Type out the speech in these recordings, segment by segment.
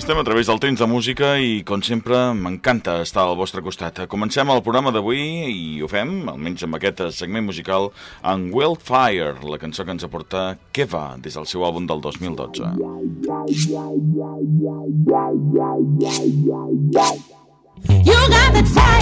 Estem a través del temps de música i, com sempre, m'encanta estar al vostre costat. Comencem el programa d'avui i ho fem, almenys amb aquest segment musical, amb Wildfire, la cançó que ens aporta Keva, des del seu àlbum del 2012. You got that fire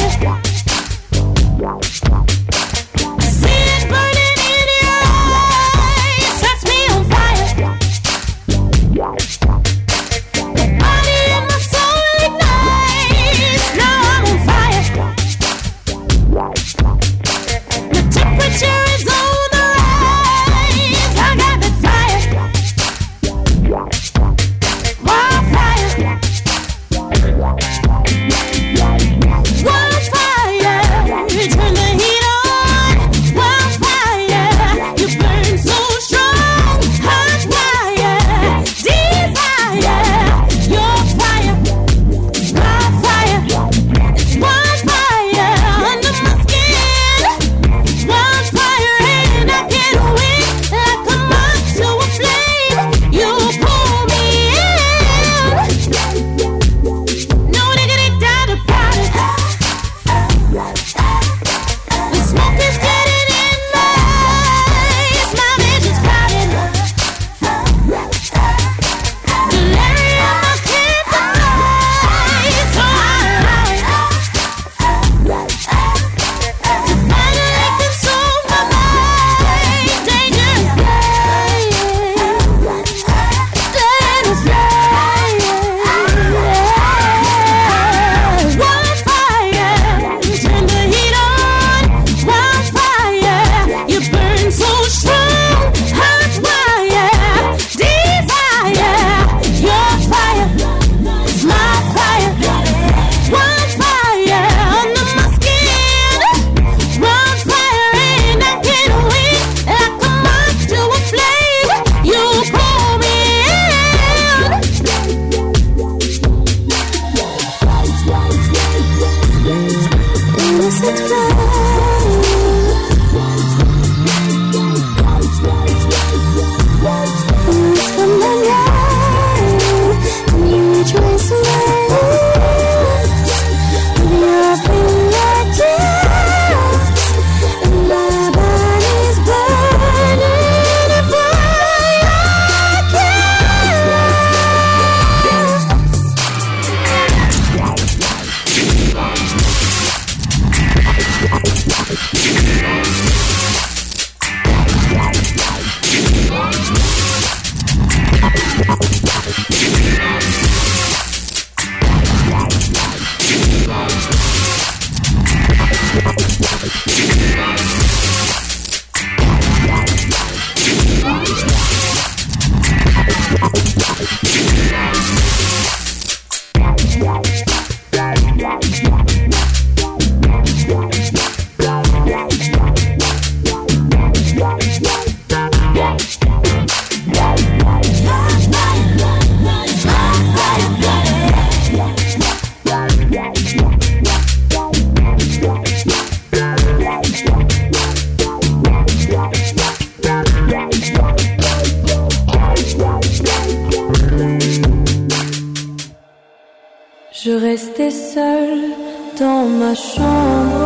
Je restais seule dans ma chambre,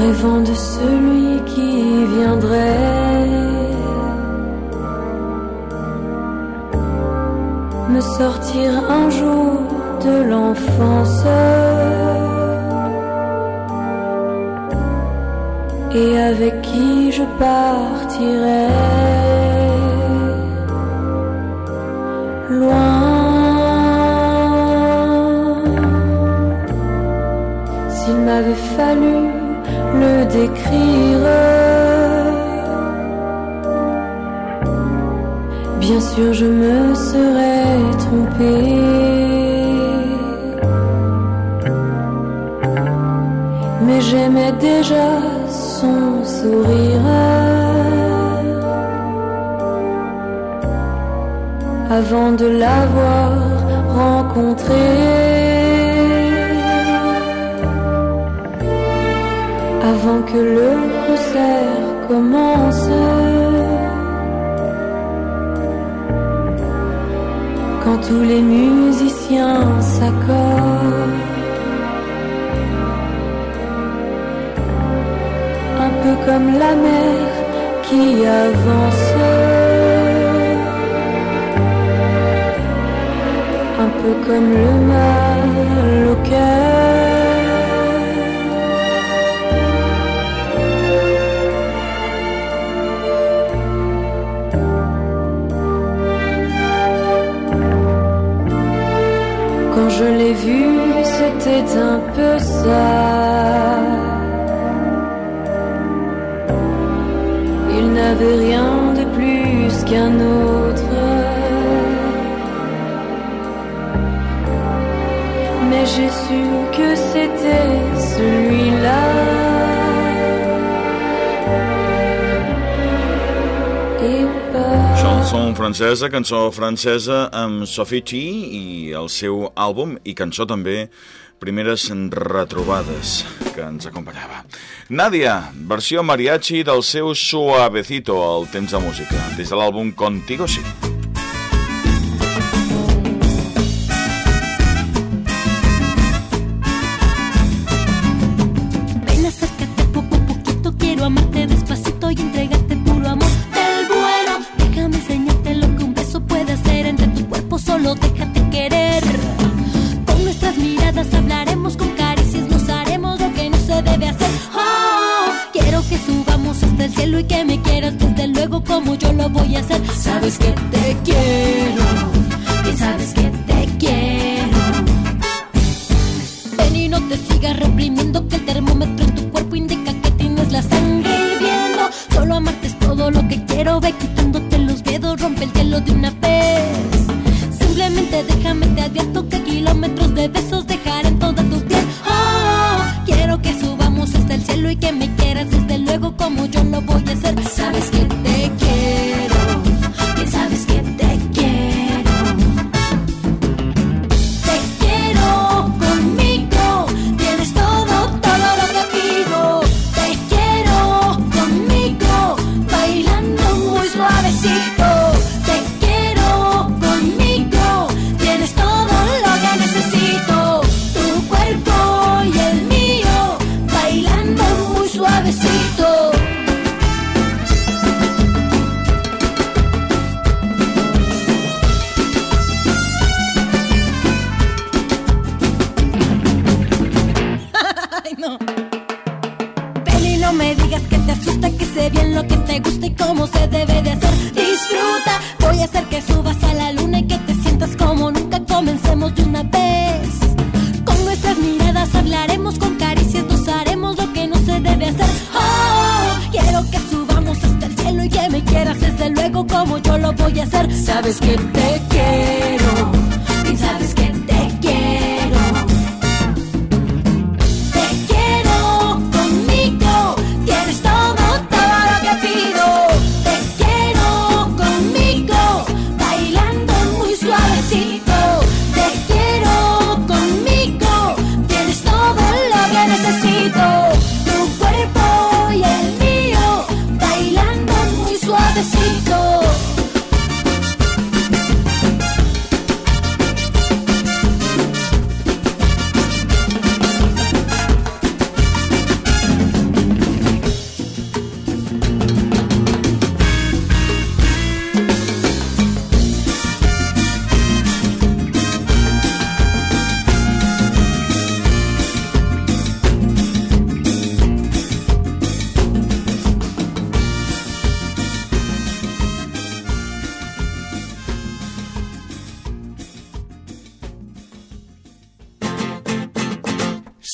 rêvant de celui qui viendrait me sortir un jour de l'enfance et avec qui je partirais. S'il m'avait fallu le décrire, bien sûr je me serais trompée. mais j'aimais déjà son sourire. avant de l'avoir rencontré. Avant que le concert commence. Quand tous les musiciens s'accordent. Un peu comme la mer qui avance. Comme le mal au cœur. je l'ai vu, c'était un peu ça. Il n'avait rien de plus qu'un autre. J'ai su que c'était celui-là. Chanson francesa, cançó francesa amb Sophie T i el seu àlbum i cançó també Primeres retrobades que ens acompanyava. Nàdia, versió mariachi del seu Suavecito al temps de música, des de l'àlbum Contigo Sí.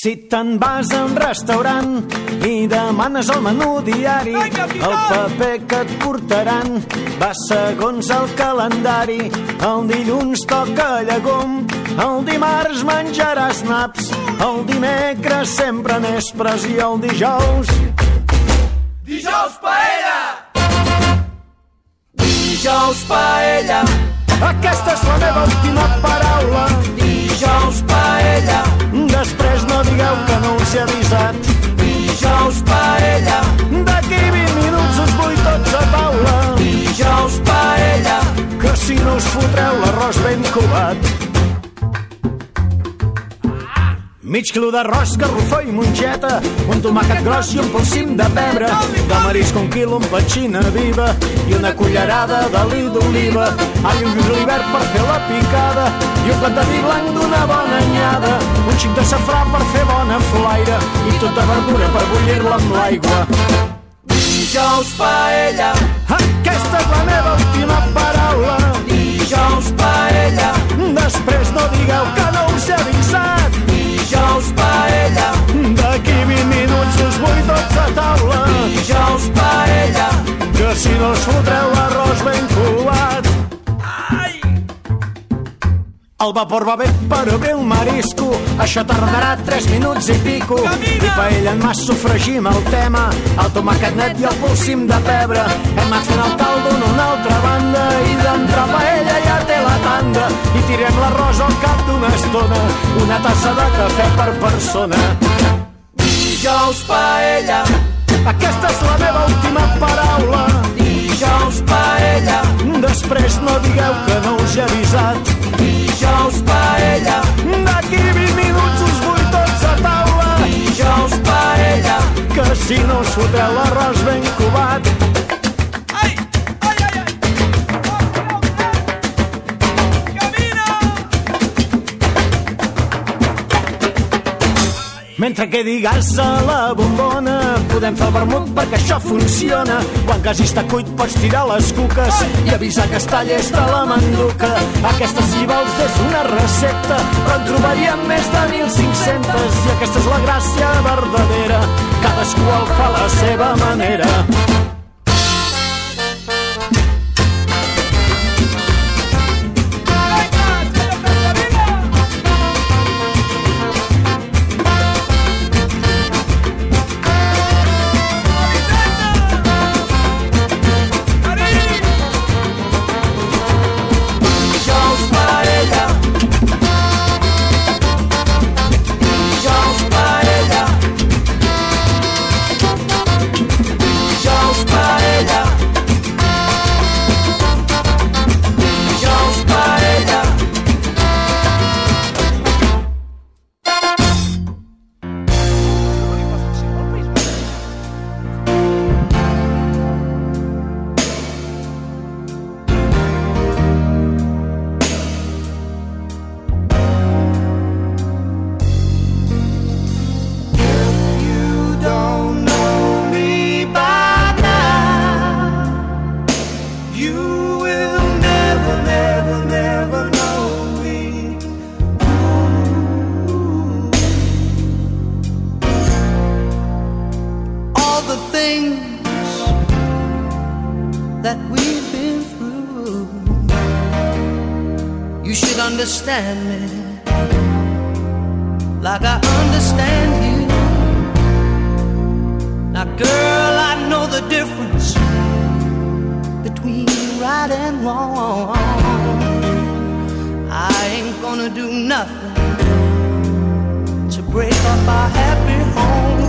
Si te'n vas a un restaurant i demanes el menú diari, el paper que et portaran va segons el calendari. El dilluns toca llegum, el dimarts menjaràs naps, el dimecres sempre nespres i el dijous... Dijous paella! Dijous paella. Aquesta és la meva última paraula. Dijous paella! Després no digueu que no us he avisat. Dijous paella! D'aquí 20 minuts us vull tots a taula. Dijous paella! Que si no us fotreu l'arròs ben covat. Mig quilo d'arròs, garrofó i mongeta, un tomàquet gros i un polsim de pebre, de marisc un quilo amb petxina viva i una cullerada d'oli d'oliva, all un julivert per fer la picada i un plat de vi blanc d'una bona anyada, un xic de safrà per fer bona flaire i tota verdura per bullir-la amb l'aigua. Dijous paella, Aquesta és la meva última paraula. dijous paella, Després no digueu que no us he avisat. Dijous paella, D'aquí 20 minuts us vull tots a taula. dijous paella. Que si no us fotreu l'arròs ben covat. El vapor va bé, però bé el marisco. Això tardarà 3 minuts i pico. I paella en mas sofregim el tema. El tomàquet net i el polsim de pebre. Hem anat fent el caldo en una altra banda. I d'entrar paella ja té tanda. I tirem l'arròs al cap d'una estona. Una tassa de cafè per persona. Dijous paella, Aquesta és la meva última paraula. dijous paella, Després no digueu que no us he avisat. dijous paella, D'aquí 20 minuts us vull tots a taula. dijous paella. Que si no us fotreu l'arròs ben covat. Mentre quedi gas a la bombona, podem fer vermut perquè això funciona. Quan quasi està cuit pots tirar les cuques i avisar que està llesta la manduca. Aquesta, si vols, és una recepta, però en trobaríem més de 1.500 i aquesta és la gràcia verdadera. Cadascú el fa a la seva manera. That we've been through, you should understand me. Like I understand right and wrong. I ain't gonna do nothing to break up our happy home.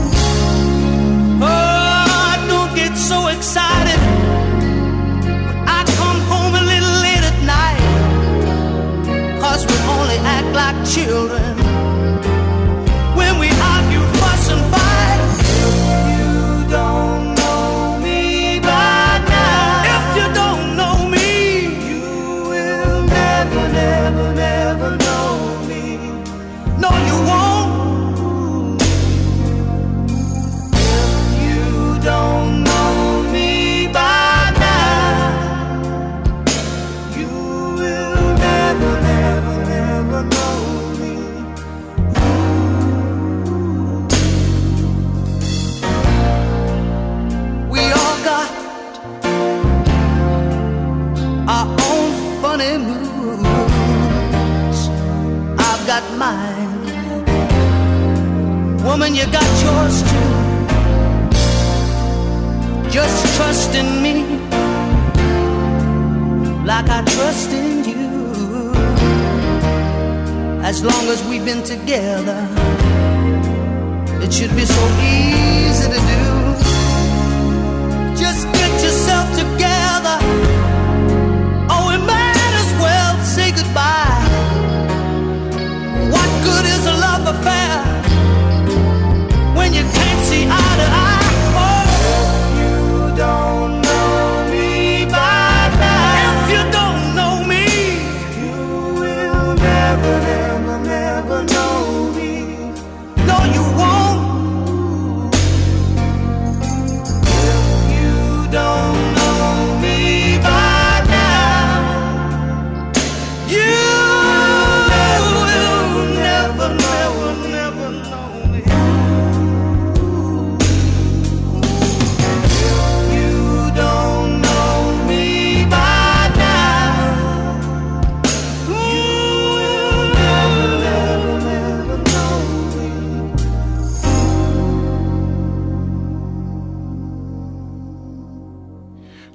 Oh, don't get so excited when I come home a little late at night. Cause we only act like children together, it should be so easy to do.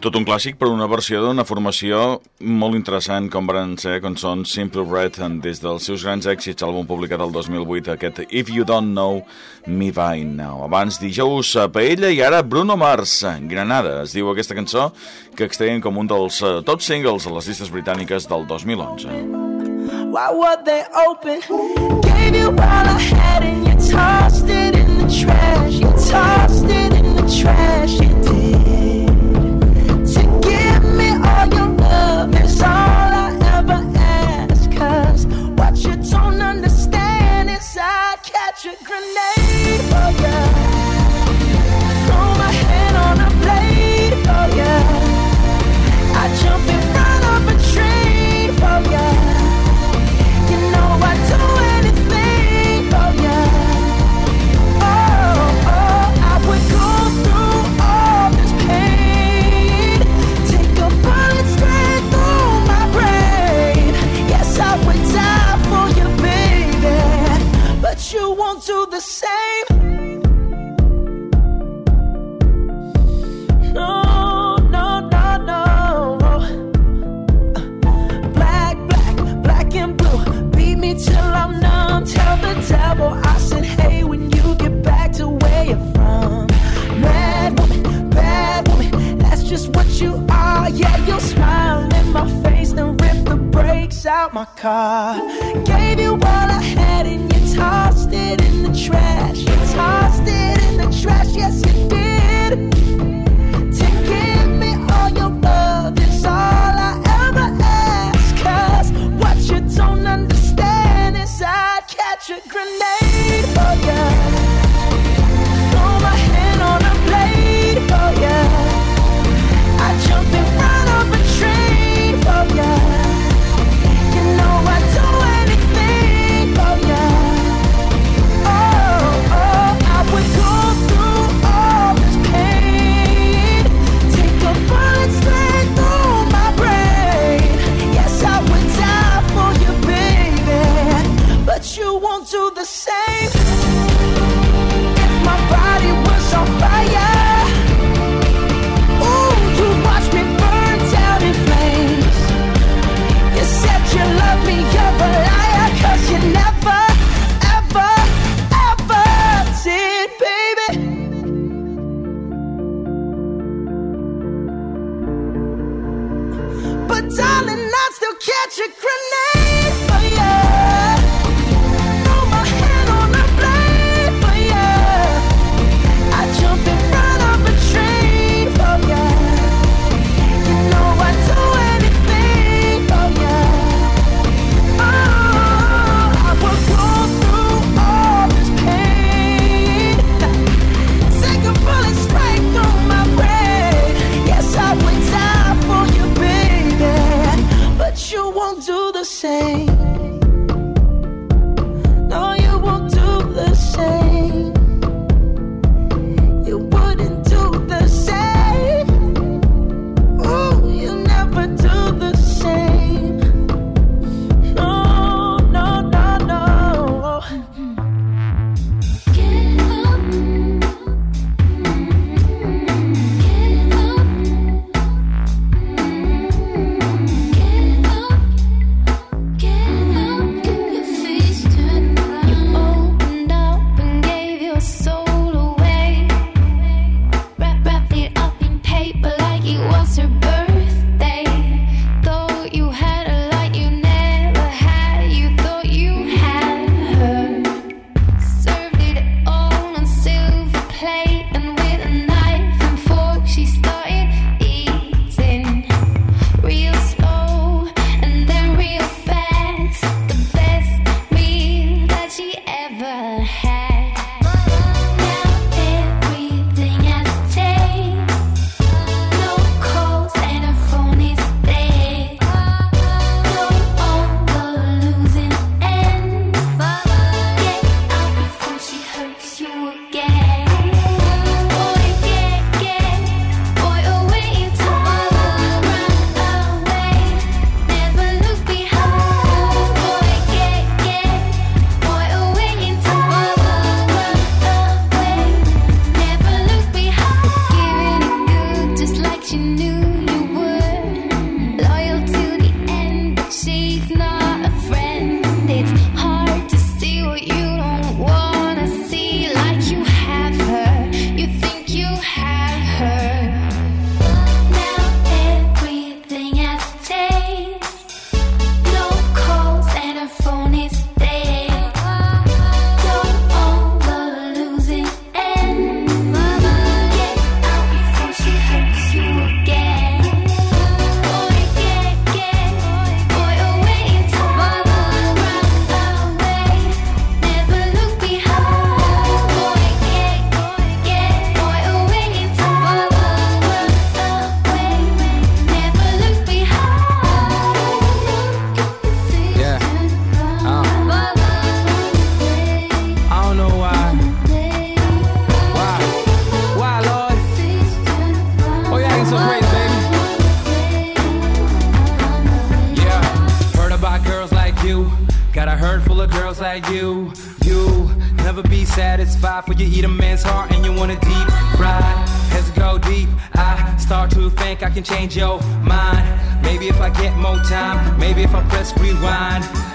Tot un clàssic, però una versió d'una formació molt interessant com van ser cançons Simple Red des dels seus grans èxits, àlbum publicat el 2008, aquest If You Don't Know Me By Now. Abans dijous a Paella i ara Bruno Mars, Granada, es diu aquesta cançó, que extreien com un dels eh, top singles a les llistes britàniques del 2011. Why would they open? Gave you all I had and you tossed it in the trash, you tossed it in the trash, you love all.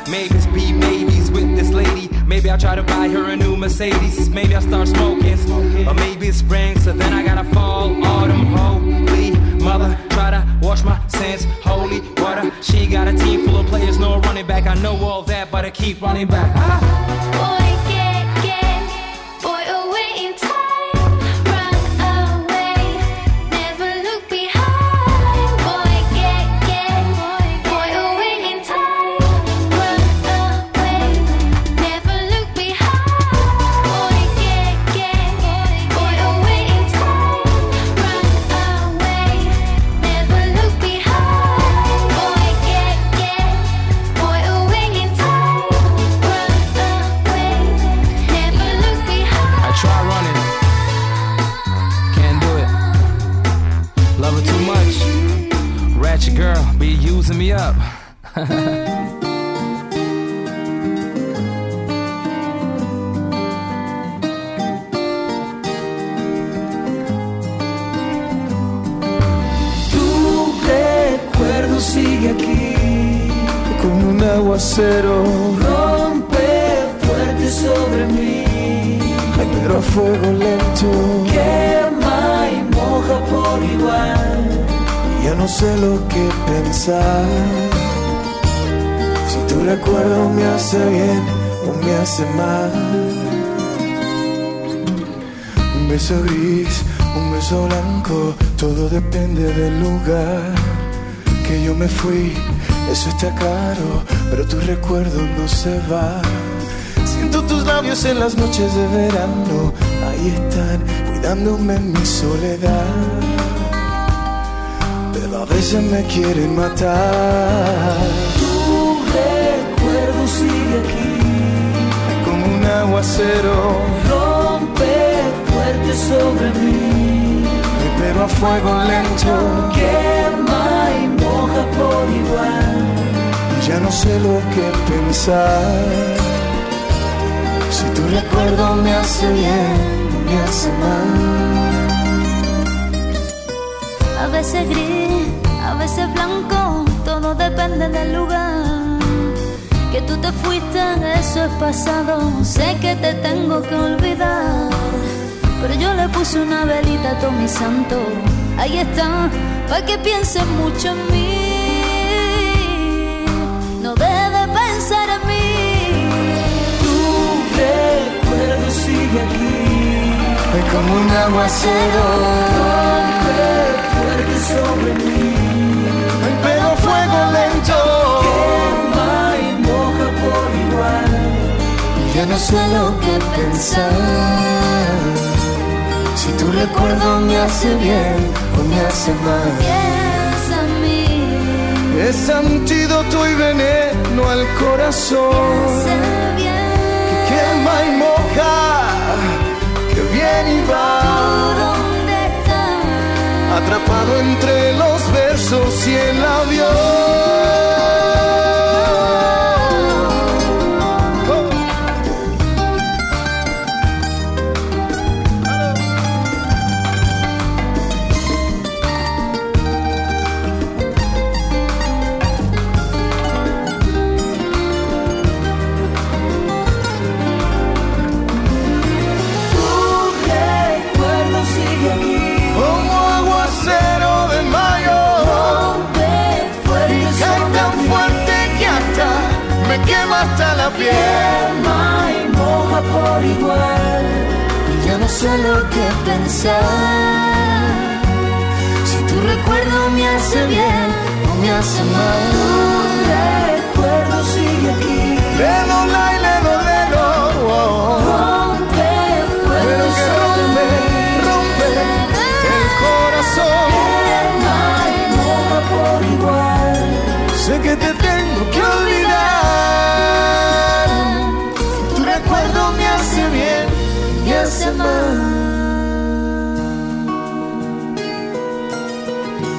Maybe be maybes with this lady. Maybe I'll try to buy her a new Mercedes. Maybe I'll start smoking. Or maybe it's spring, so then I gotta fall. Autumn, holy mother. Try to wash my sins, holy water. She got a team full of players, no running back. I know all that, but I keep running back. Ah. Girl, be using me up. Tu recuerdo sigue aquí como un aguacero. Rompe fuerte sobre mí, Ay, pero a fuego lento. Quema y moja por igual. Ya no sé lo que pensar. Si tu recuerdo me hace bien o me hace mal. Un beso gris, un beso blanco, todo depende del lugar que yo me fui. Eso está caro, pero tu recuerdo no se va. Siento tus labios en las noches de verano, ahí están, cuidándome en mi soledad. Pero a veces me quieren matar. Tu recuerdo sigue aquí como un aguacero. Rompe fuerte sobre mí, pero a fuego lento. Quema y moja por igual. Y ya no sé lo que pensar. Si tu recuerdo me hace bien o me hace mal. A veces gris, a veces blanco, todo depende del lugar. Que tú te fuiste, eso es pasado. Sé que te tengo que olvidar. Pero yo le puse una velita a todo mi santo. Ahí está, para que pienses mucho en mí. No debe pensar en mí. Tu recuerdo sigue aquí. Es como un aguacero. Sobre mí. Pero fuego lento. Quema y moja por igual. Y ya no sé lo que pensar. Si tu recuerdo me hace bien o me hace mal. Piensa en mí. Es antídoto y veneno al corazón. Bien. Quema y moja. Que viene y va. Atrapado entre los versos y el avión. La y moja por igual. Y ya no sé lo que pensar. Si tu recuerdo me hace bien o me hace mal. Tu recuerdo sigue aquí.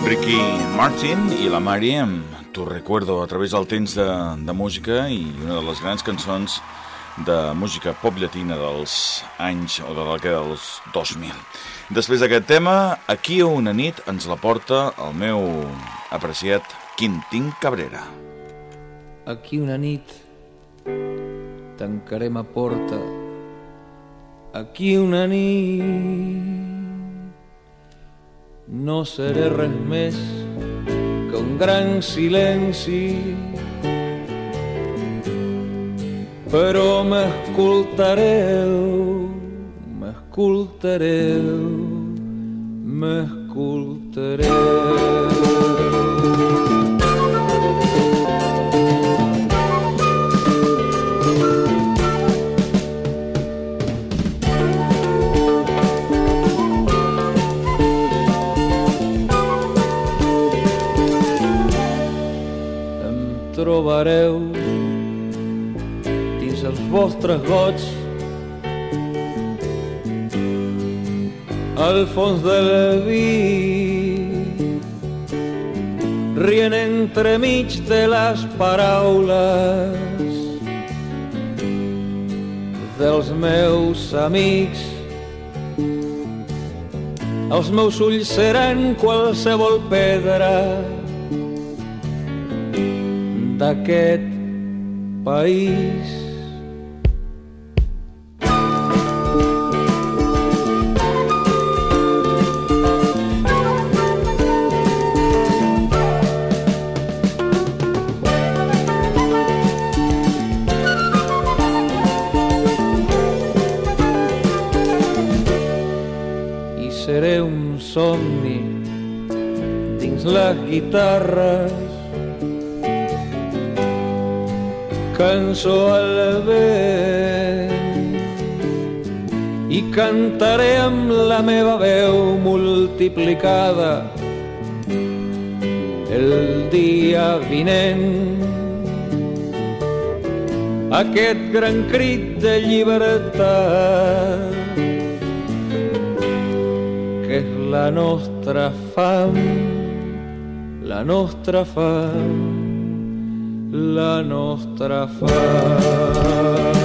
Ricky Martin i la Mari amb Tu recuerdo a través del temps de, de música i una de les grans cançons de música pop llatina dels anys o de la que dels 2000. Després d'aquest tema, aquí una nit ens la porta el meu apreciat Quintín Cabrera. Aquí una nit tancarem a porta. Aquí una nit no seré res més que un gran silenci però m'escoltareu, m'escoltareu, m'escoltareu. Trobareu dins els vostres gots al fons del vi rient entremig de les paraules dels meus amics. Els meus ulls seran qualsevol pedra d'aquest país. Seré un somni dins les guitarres cançó al vent i cantaré amb la meva veu multiplicada el dia vinent. Aquest gran crit de llibertat que és la nostra fam la nostra fam la nostra fam.